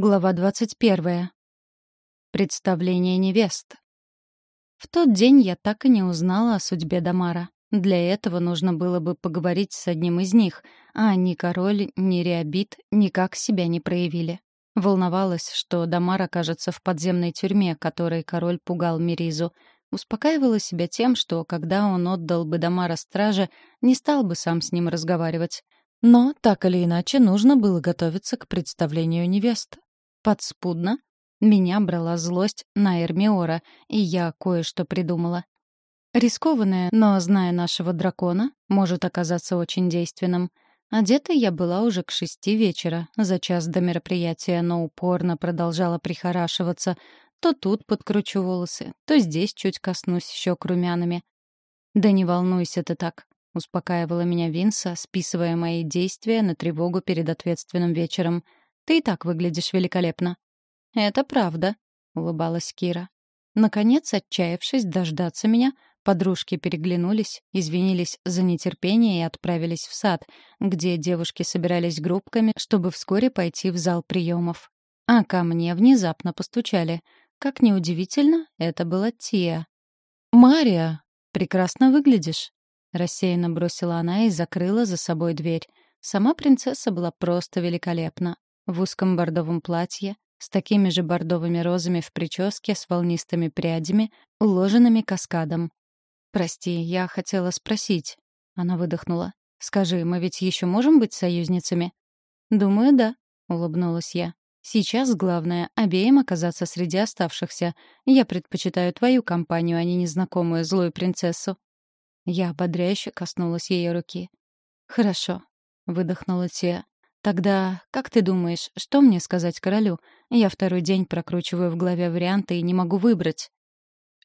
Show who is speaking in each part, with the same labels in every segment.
Speaker 1: Глава 21. Представление невест. В тот день я так и не узнала о судьбе Дамара. Для этого нужно было бы поговорить с одним из них, а ни король, ни Реабит никак себя не проявили. Волновалась, что Дамар окажется в подземной тюрьме, которой король пугал Миризу. Успокаивала себя тем, что, когда он отдал бы Дамара страже, не стал бы сам с ним разговаривать. Но, так или иначе, нужно было готовиться к представлению невест. Подспудно меня брала злость на Эрмиора, и я кое-что придумала. Рискованное, но, зная нашего дракона, может оказаться очень действенным. Одета я была уже к шести вечера, за час до мероприятия, но упорно продолжала прихорашиваться. То тут подкручу волосы, то здесь чуть коснусь щек румянами. «Да не волнуйся ты так», — успокаивала меня Винса, списывая мои действия на тревогу перед ответственным вечером. «Ты и так выглядишь великолепно». «Это правда», — улыбалась Кира. Наконец, отчаявшись дождаться меня, подружки переглянулись, извинились за нетерпение и отправились в сад, где девушки собирались группками, чтобы вскоре пойти в зал приемов. А ко мне внезапно постучали. Как неудивительно, это была Тия. «Мария, прекрасно выглядишь», — рассеянно бросила она и закрыла за собой дверь. Сама принцесса была просто великолепна. В узком бордовом платье, с такими же бордовыми розами в прическе с волнистыми прядями, уложенными каскадом. «Прости, я хотела спросить». Она выдохнула. «Скажи, мы ведь еще можем быть союзницами?» «Думаю, да», — улыбнулась я. «Сейчас главное — обеим оказаться среди оставшихся. Я предпочитаю твою компанию, а не незнакомую злую принцессу». Я ободряюще коснулась ее руки. «Хорошо», — выдохнула Тия. «Тогда, как ты думаешь, что мне сказать королю? Я второй день прокручиваю в голове варианты и не могу выбрать».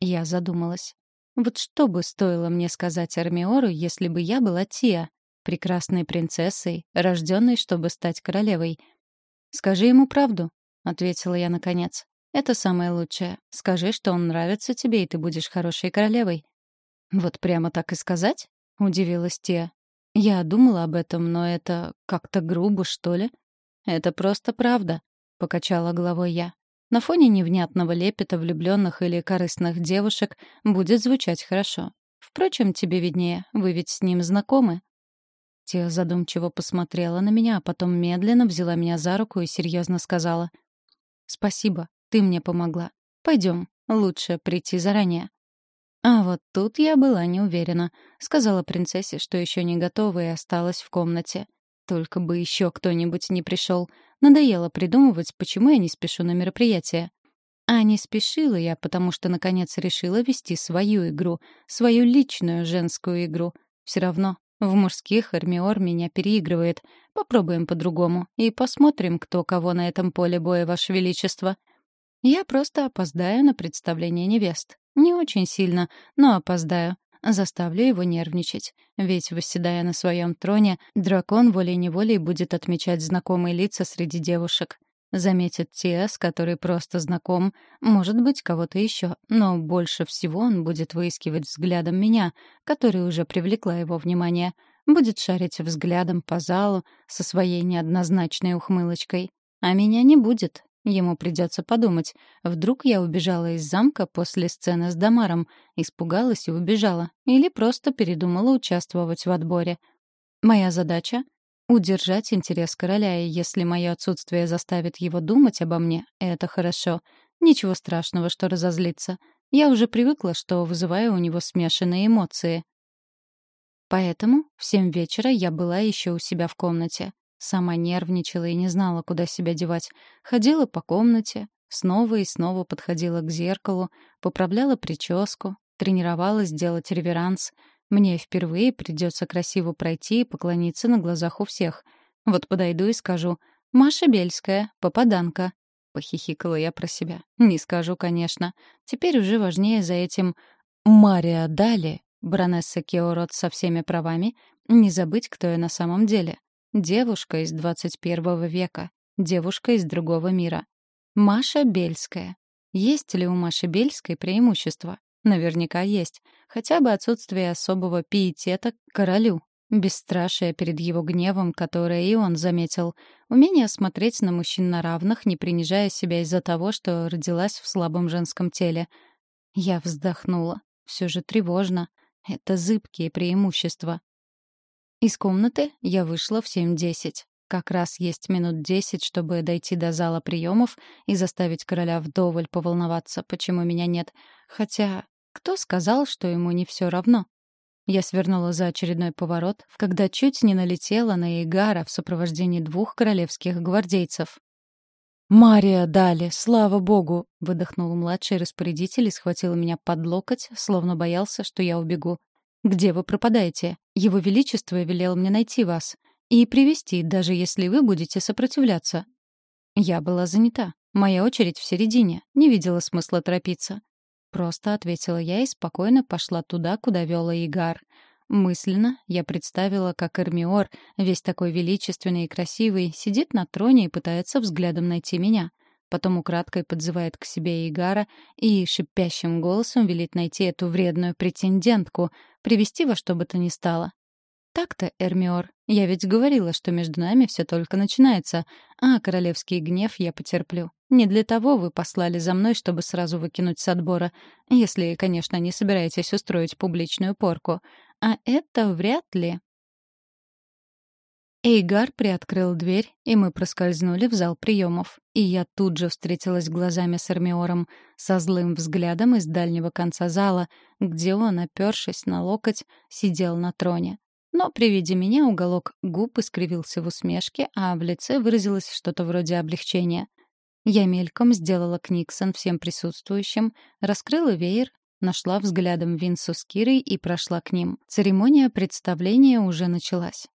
Speaker 1: Я задумалась. Вот что бы стоило мне сказать Армиору, если бы я была Тия, прекрасной принцессой, рожденной, чтобы стать королевой? «Скажи ему правду», — ответила я наконец. «Это самое лучшее. Скажи, что он нравится тебе, и ты будешь хорошей королевой». «Вот прямо так и сказать?» — удивилась Тия. «Я думала об этом, но это как-то грубо, что ли?» «Это просто правда», — покачала головой я. На фоне невнятного лепета влюбленных или корыстных девушек будет звучать хорошо. Впрочем, тебе виднее, вы ведь с ним знакомы. Тия задумчиво посмотрела на меня, а потом медленно взяла меня за руку и серьезно сказала. «Спасибо, ты мне помогла. Пойдем, лучше прийти заранее». А вот тут я была не уверена. Сказала принцессе, что еще не готова и осталась в комнате. Только бы еще кто-нибудь не пришел. Надоело придумывать, почему я не спешу на мероприятие. А не спешила я, потому что, наконец, решила вести свою игру, свою личную женскую игру. Все равно в мужских Эрмиор меня переигрывает. Попробуем по-другому и посмотрим, кто кого на этом поле боя, Ваше Величество. Я просто опоздаю на представление невест. Не очень сильно, но опоздаю. Заставлю его нервничать. Ведь, восседая на своем троне, дракон волей-неволей будет отмечать знакомые лица среди девушек. Заметит те, с которой просто знаком, может быть, кого-то еще, но больше всего он будет выискивать взглядом меня, который уже привлекла его внимание. Будет шарить взглядом по залу со своей неоднозначной ухмылочкой. А меня не будет, Ему придется подумать. Вдруг я убежала из замка после сцены с Дамаром, испугалась и убежала, или просто передумала участвовать в отборе. Моя задача — удержать интерес короля, и если мое отсутствие заставит его думать обо мне, это хорошо. Ничего страшного, что разозлиться. Я уже привыкла, что вызываю у него смешанные эмоции. Поэтому в семь вечера я была еще у себя в комнате. Сама нервничала и не знала, куда себя девать. Ходила по комнате, снова и снова подходила к зеркалу, поправляла прическу, тренировалась делать реверанс. Мне впервые придется красиво пройти и поклониться на глазах у всех. Вот подойду и скажу «Маша Бельская, попаданка». Похихикала я про себя. Не скажу, конечно. Теперь уже важнее за этим «Мария Дали», баронесса Кеорот со всеми правами, не забыть, кто я на самом деле. Девушка из 21 века. Девушка из другого мира. Маша Бельская. Есть ли у Маши Бельской преимущество? Наверняка есть. Хотя бы отсутствие особого пиетета к королю. Бесстрашие перед его гневом, которое и он заметил. Умение смотреть на мужчин на равных, не принижая себя из-за того, что родилась в слабом женском теле. Я вздохнула. Все же тревожно. Это зыбкие преимущества. Из комнаты я вышла в 7.10. Как раз есть минут десять, чтобы дойти до зала приемов и заставить короля вдоволь поволноваться, почему меня нет. Хотя, кто сказал, что ему не все равно? Я свернула за очередной поворот, когда чуть не налетела на Игара в сопровождении двух королевских гвардейцев. «Мария дали, слава богу!» — выдохнул младший распорядитель и схватил меня под локоть, словно боялся, что я убегу. «Где вы пропадаете? Его Величество велел мне найти вас и привести, даже если вы будете сопротивляться». Я была занята. Моя очередь в середине. Не видела смысла торопиться. Просто ответила я и спокойно пошла туда, куда вела Игар. Мысленно я представила, как Эрмиор, весь такой величественный и красивый, сидит на троне и пытается взглядом найти меня. Потом украдкой подзывает к себе Игара и шипящим голосом велит найти эту вредную претендентку, привести во что бы то ни стало. Так-то, Эрмиор, я ведь говорила, что между нами все только начинается, а королевский гнев я потерплю. Не для того вы послали за мной, чтобы сразу выкинуть с отбора, если, конечно, не собираетесь устроить публичную порку. А это вряд ли. Эйгар приоткрыл дверь, и мы проскользнули в зал приемов. И я тут же встретилась глазами с Эрмиором, со злым взглядом из дальнего конца зала, где он, опершись на локоть, сидел на троне. Но при виде меня уголок губ искривился в усмешке, а в лице выразилось что-то вроде облегчения. Я мельком сделала книксон всем присутствующим, раскрыла веер, нашла взглядом Винсу с Кирой и прошла к ним. Церемония представления уже началась.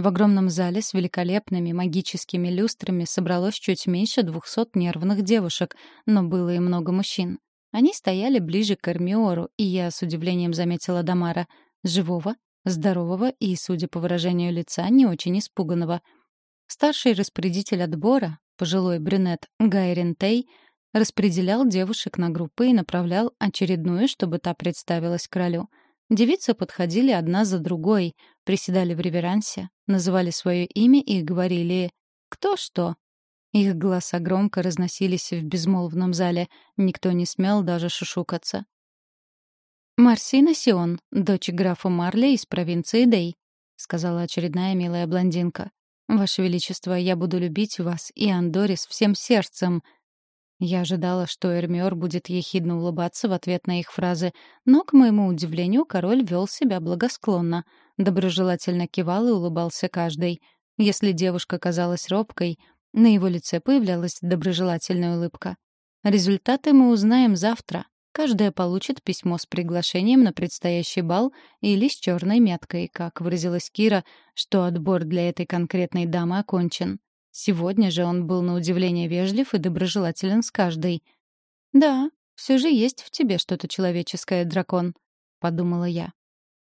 Speaker 1: В огромном зале с великолепными магическими люстрами собралось чуть меньше двухсот нервных девушек, но было и много мужчин. Они стояли ближе к Эрмиору, и я с удивлением заметила Дамара, живого, здорового и, судя по выражению лица, не очень испуганного. Старший распорядитель отбора, пожилой брюнет Гайрин Тей, распределял девушек на группы и направлял очередную, чтобы та представилась королю. Девицы подходили одна за другой, приседали в реверансе, называли свое имя и говорили «кто что». Их голоса громко разносились в безмолвном зале, никто не смел даже шушукаться. «Марсина Сион, дочь графа Марли из провинции Дей», — сказала очередная милая блондинка. «Ваше Величество, я буду любить вас и Андорис всем сердцем». Я ожидала, что Эрмиор будет ехидно улыбаться в ответ на их фразы, но, к моему удивлению, король вел себя благосклонно, доброжелательно кивал и улыбался каждой. Если девушка казалась робкой, на его лице появлялась доброжелательная улыбка. Результаты мы узнаем завтра, Каждая получит письмо с приглашением на предстоящий бал или с черной меткой, как выразилась Кира, что отбор для этой конкретной дамы окончен. Сегодня же он был на удивление вежлив и доброжелателен с каждой. «Да, все же есть в тебе что-то человеческое, дракон», — подумала я.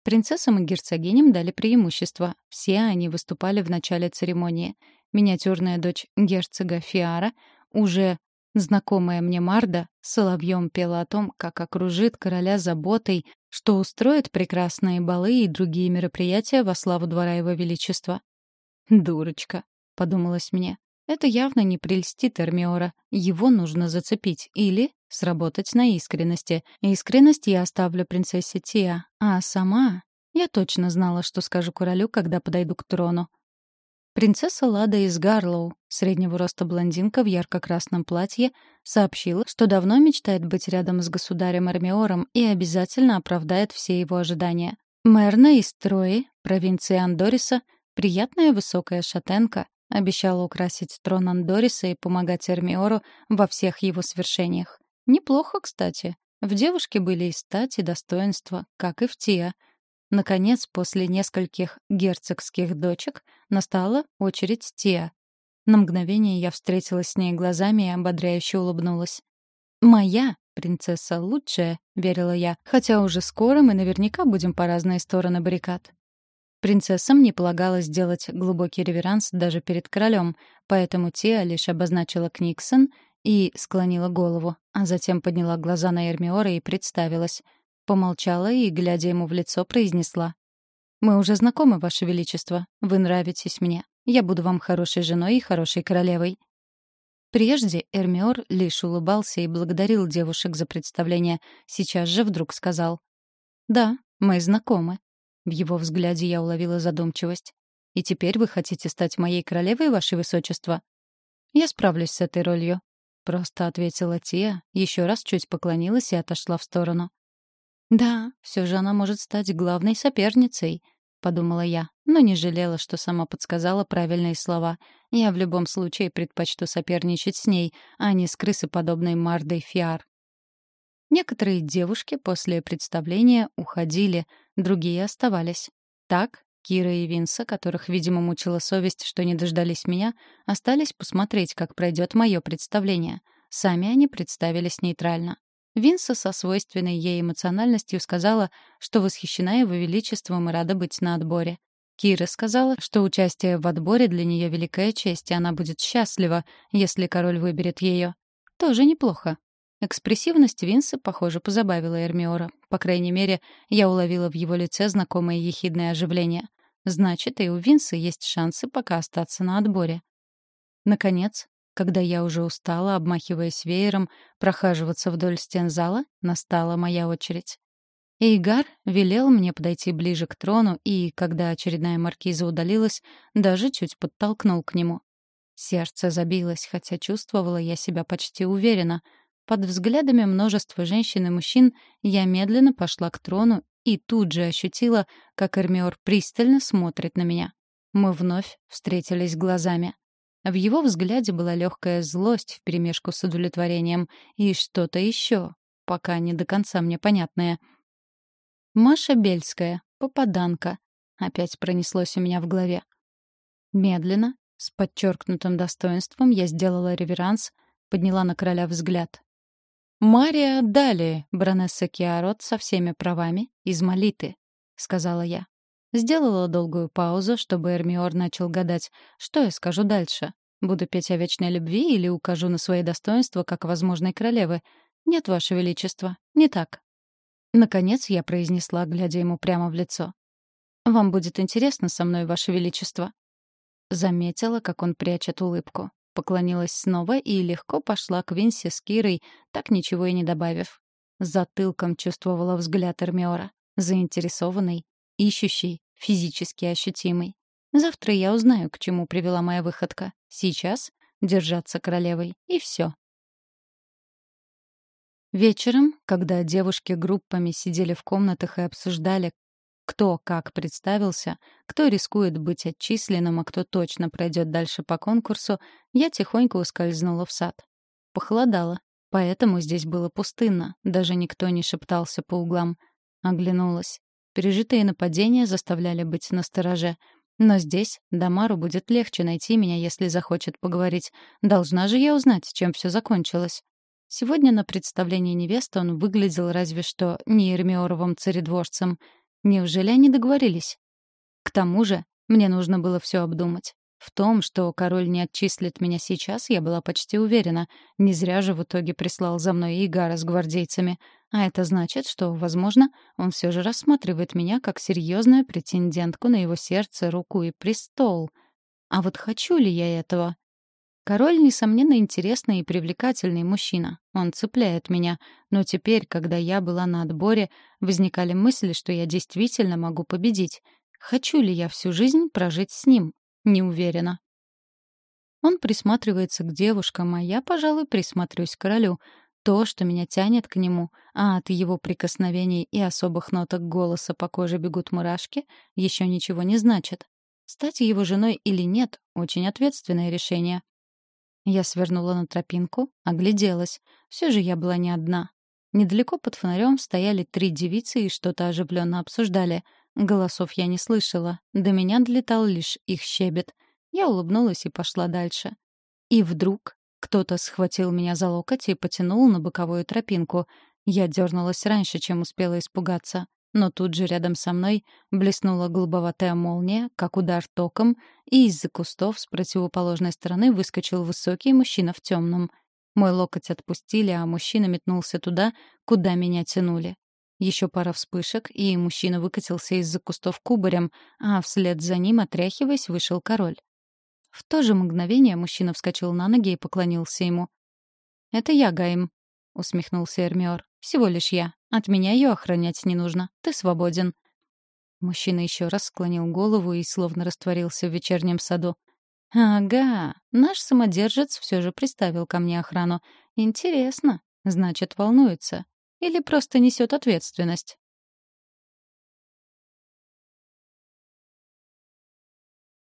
Speaker 1: Принцессам и герцогиням дали преимущество. Все они выступали в начале церемонии. Миниатюрная дочь герцога Фиара уже Знакомая мне Марда соловьем пела о том, как окружит короля заботой, что устроит прекрасные балы и другие мероприятия во славу двора его величества. «Дурочка», — подумалось мне. «Это явно не прельстит Эрмиора. Его нужно зацепить или сработать на искренности. Искренность я оставлю принцессе Тиа, а сама... Я точно знала, что скажу королю, когда подойду к трону. Принцесса Лада из Гарлоу, среднего роста блондинка в ярко-красном платье, сообщила, что давно мечтает быть рядом с государем Армиором и обязательно оправдает все его ожидания. Мерна из Трои, провинции Андориса, приятная высокая шатенка, обещала украсить трон Андориса и помогать Эрмиору во всех его свершениях. Неплохо, кстати. В девушке были и стать, и достоинства, как и в Тиа — Наконец, после нескольких герцогских дочек, настала очередь Тиа. На мгновение я встретилась с ней глазами и ободряюще улыбнулась. «Моя принцесса лучшая», — верила я, хотя уже скоро мы наверняка будем по разные стороны баррикад. Принцессам не полагалось делать глубокий реверанс даже перед королем, поэтому Тиа лишь обозначила Книксон и склонила голову, а затем подняла глаза на Эрмиора и представилась — Помолчала и, глядя ему в лицо, произнесла. «Мы уже знакомы, Ваше Величество. Вы нравитесь мне. Я буду вам хорошей женой и хорошей королевой». Прежде Эрмиор лишь улыбался и благодарил девушек за представление. Сейчас же вдруг сказал. «Да, мы знакомы». В его взгляде я уловила задумчивость. «И теперь вы хотите стать моей королевой, Ваше Высочество?» «Я справлюсь с этой ролью», — просто ответила Тия, еще раз чуть поклонилась и отошла в сторону. «Да, все же она может стать главной соперницей», — подумала я, но не жалела, что сама подсказала правильные слова. Я в любом случае предпочту соперничать с ней, а не с крысоподобной Мардой Фиар. Некоторые девушки после представления уходили, другие оставались. Так, Кира и Винса, которых, видимо, мучила совесть, что не дождались меня, остались посмотреть, как пройдет мое представление. Сами они представились нейтрально. Винса со свойственной ей эмоциональностью сказала, что восхищена его величеством и рада быть на отборе. Кира сказала, что участие в отборе для нее великая честь, и она будет счастлива, если король выберет ее. Тоже неплохо. Экспрессивность Винса, похоже, позабавила Эрмиора. По крайней мере, я уловила в его лице знакомое ехидное оживление. Значит, и у Винса есть шансы пока остаться на отборе. Наконец, когда я уже устала, обмахиваясь веером, прохаживаться вдоль стен зала, настала моя очередь. Эйгар велел мне подойти ближе к трону и, когда очередная маркиза удалилась, даже чуть подтолкнул к нему. Сердце забилось, хотя чувствовала я себя почти уверенно. Под взглядами множества женщин и мужчин я медленно пошла к трону и тут же ощутила, как Эрмиор пристально смотрит на меня. Мы вновь встретились глазами. В его взгляде была легкая злость вперемешку с удовлетворением и что-то еще, пока не до конца мне понятное. «Маша Бельская, попаданка», — опять пронеслось у меня в голове. Медленно, с подчеркнутым достоинством, я сделала реверанс, подняла на короля взгляд. «Мария Дали, баронесса Киарот со всеми правами, из Молиты», — сказала я. Сделала долгую паузу, чтобы Эрмиор начал гадать, что я скажу дальше. Буду петь о вечной любви или укажу на свои достоинства как возможной королевы? Нет, Ваше Величество, не так. Наконец я произнесла, глядя ему прямо в лицо. «Вам будет интересно со мной, Ваше Величество?» Заметила, как он прячет улыбку. Поклонилась снова и легко пошла к Винсе с Кирой, так ничего и не добавив. Затылком чувствовала взгляд Эрмиора. Заинтересованный, ищущий, физически ощутимый. Завтра я узнаю, к чему привела моя выходка. Сейчас держаться королевой, и все. Вечером, когда девушки группами сидели в комнатах и обсуждали, кто как представился, кто рискует быть отчисленным, а кто точно пройдет дальше по конкурсу, я тихонько ускользнула в сад. Похолодало, поэтому здесь было пустынно, даже никто не шептался по углам. Оглянулась. Пережитые нападения заставляли быть настороже. Но здесь Дамару будет легче найти меня, если захочет поговорить. Должна же я узнать, чем все закончилось. Сегодня на представлении невесты он выглядел разве что не Эрмиоровым царедворцем. Неужели они договорились? К тому же мне нужно было все обдумать. В том, что король не отчислит меня сейчас, я была почти уверена. Не зря же в итоге прислал за мной Игара с гвардейцами. А это значит, что, возможно, он все же рассматривает меня как серьезную претендентку на его сердце, руку и престол. А вот хочу ли я этого? Король, несомненно, интересный и привлекательный мужчина. Он цепляет меня. Но теперь, когда я была на отборе, возникали мысли, что я действительно могу победить. Хочу ли я всю жизнь прожить с ним? Не уверена. Он присматривается к девушкам, а я, пожалуй, присмотрюсь к королю. То, что меня тянет к нему, а от его прикосновений и особых ноток голоса по коже бегут мурашки, еще ничего не значит. Стать его женой или нет — очень ответственное решение. Я свернула на тропинку, огляделась. Все же я была не одна. Недалеко под фонарем стояли три девицы и что-то оживленно обсуждали — Голосов я не слышала, до меня долетал лишь их щебет. Я улыбнулась и пошла дальше. И вдруг кто-то схватил меня за локоть и потянул на боковую тропинку. Я дернулась раньше, чем успела испугаться. Но тут же рядом со мной блеснула голубоватая молния, как удар током, и из-за кустов с противоположной стороны выскочил высокий мужчина в темном. Мой локоть отпустили, а мужчина метнулся туда, куда меня тянули. Еще пара вспышек, и мужчина выкатился из-за кустов кубарем, а вслед за ним, отряхиваясь, вышел король. В то же мгновение мужчина вскочил на ноги и поклонился ему. «Это я, Гаим», — усмехнулся Эрмиор. «Всего лишь я. От меня ее охранять не нужно. Ты свободен». Мужчина еще раз склонил голову и словно растворился в вечернем саду. «Ага, наш самодержец все же приставил ко мне охрану. Интересно. Значит, волнуется. Или просто несет ответственность.